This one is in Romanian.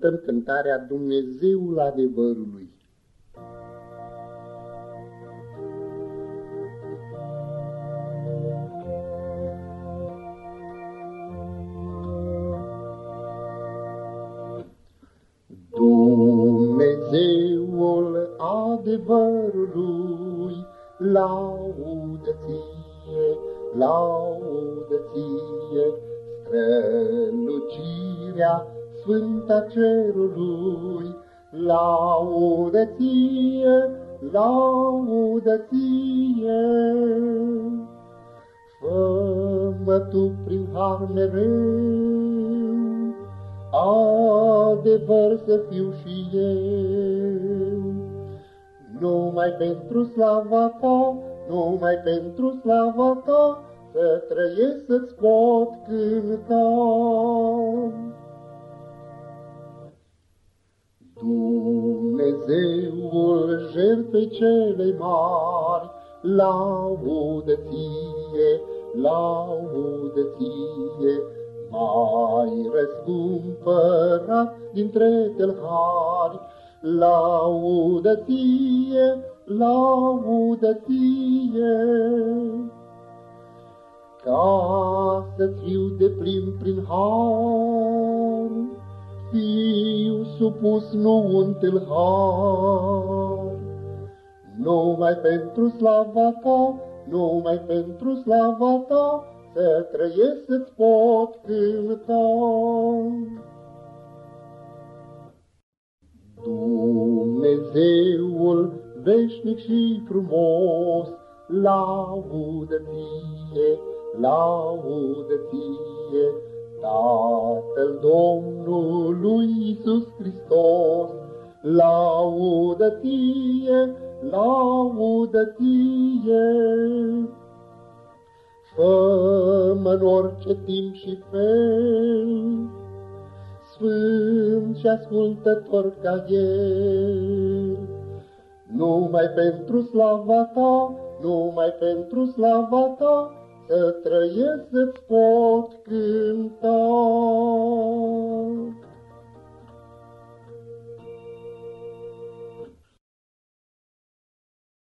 cântăm cântarea Dumnezeul adevărului. Dumnezeul adevărului, laudă ție, laudă ție, strălucirea sfânta cerului, laudă ție, laudă ție. Fă-mă tu prin har mereu, adevăr să fiu și eu. Numai pentru slava ta, numai pentru slava ta, să trăiesc să-ți pot cânta. Dumnezeul jertfei cele mari, laudă ție, laudă ție, mai răscumpărat dintre tâlhari, laudă ție, laudă ție. Ca să fiu de plin prin har, fiu supus nu un tâlhar. Numai pentru slava ta, numai pentru slava ta, să trăiesc să-ți pot cânta. Dumnezeul veșnic și frumos, laudă ție, laudă ție, Tatăl Domnului Iisus Hristos, laudă ție, laudă ție. Fă-mă în orice timp și fel, Sfânt și ascultător ca El. Numai pentru slava Ta, numai pentru slava Ta, Să trăiesc să-ți pot cânt.